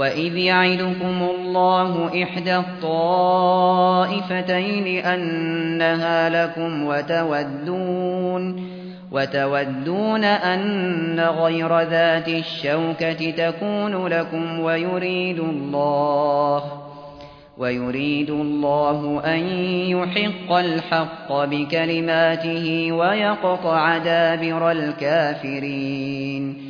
وإذ يعدكم الله إحدى الطائفتين أنها لكم وتودون وتودون أن غير ذات الشوكة تكون لكم ويريد الله ويريد الله أن يحق الحق بكلماته ويقطع دابر الكافرين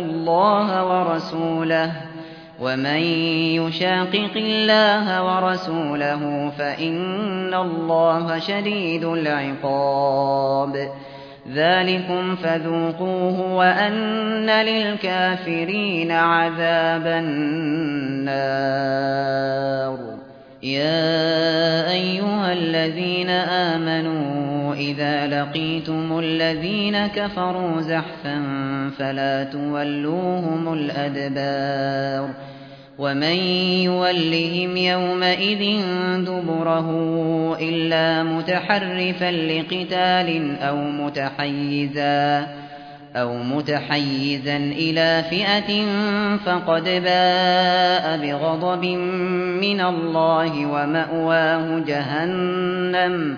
الله ورسوله ومن يشاقق الله ورسوله فإن الله شديد العقاب. ذلكم فذوقوه وأن للكافرين عذاب النار. يا أيها الذين آمنوا إذا لقيتم الذين كفروا زحفا فلا تولوهم الأدبار ومن يولهم يومئذ دبره إلا متحرفا لقتال أو متحيزا أو متحيزا إلى فئة فقد باء بغضب من الله ومأواه جهنم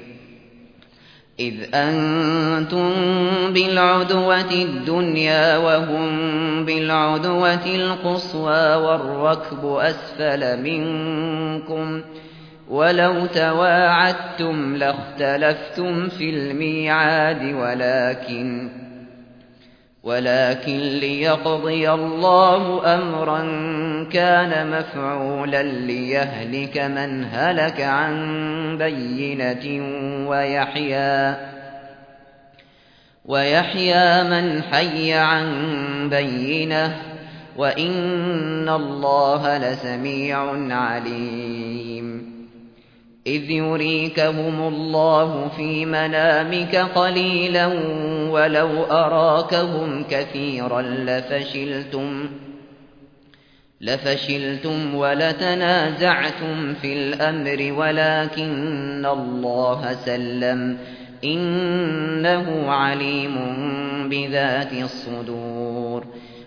إذ أنتم بالعدوة الدنيا وهم بالعدوة القصوى والركب أسفل منكم ولو تواعدتم لاختلفتم في الميعاد ولكن ولكن ليقضي الله أمرا كان مفعولا ليهلك من هلك عن بينة ويحيى ويحيى من حي عن بينة وإن الله لسميع عليم. إذ يريكهم الله في منامك قليلا ولو أراكهم كثيرا لفشلتم لفشلتم ولتنازعتم في الأمر ولكن الله سلم. إنه عليم بذات الصدور.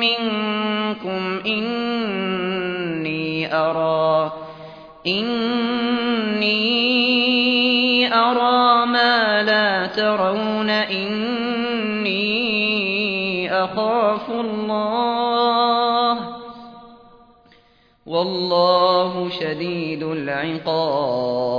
منكم إني أرى إني أرى ما لا ترون إني أخاف الله. والله شديد العقاب.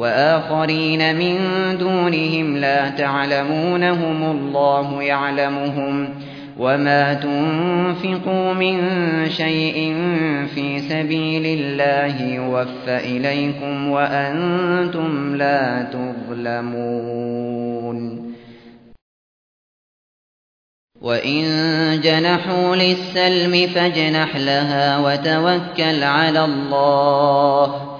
وآخرين من دونهم لا تعلمونهم الله يعلمهم وما تنفقوا من شيء في سبيل الله يوفى إليكم وأنتم لا تظلمون. وإن جنحوا للسلم فاجنح لها وتوكل على الله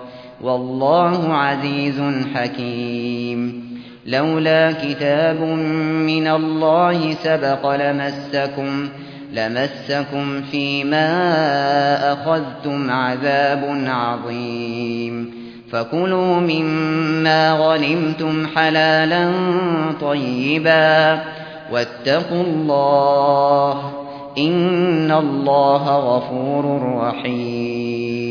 والله عزيز حكيم. لولا كتاب من الله سبق لمسكم لمسكم فيما أخذتم عذاب عظيم. فكلوا مما غنمتم حلالا طيبا. واتقوا الله إن الله غفور رحيم.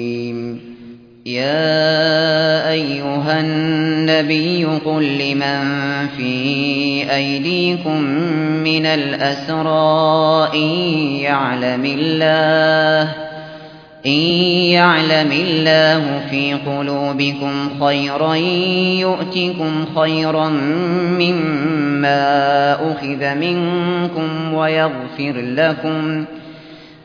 يا أيها النبي قل لمن في أيديكم من الأسرى إن يعلم الله إن يعلم الله في قلوبكم خيرا يؤتكم خيرا مما أخذ منكم ويغفر لكم.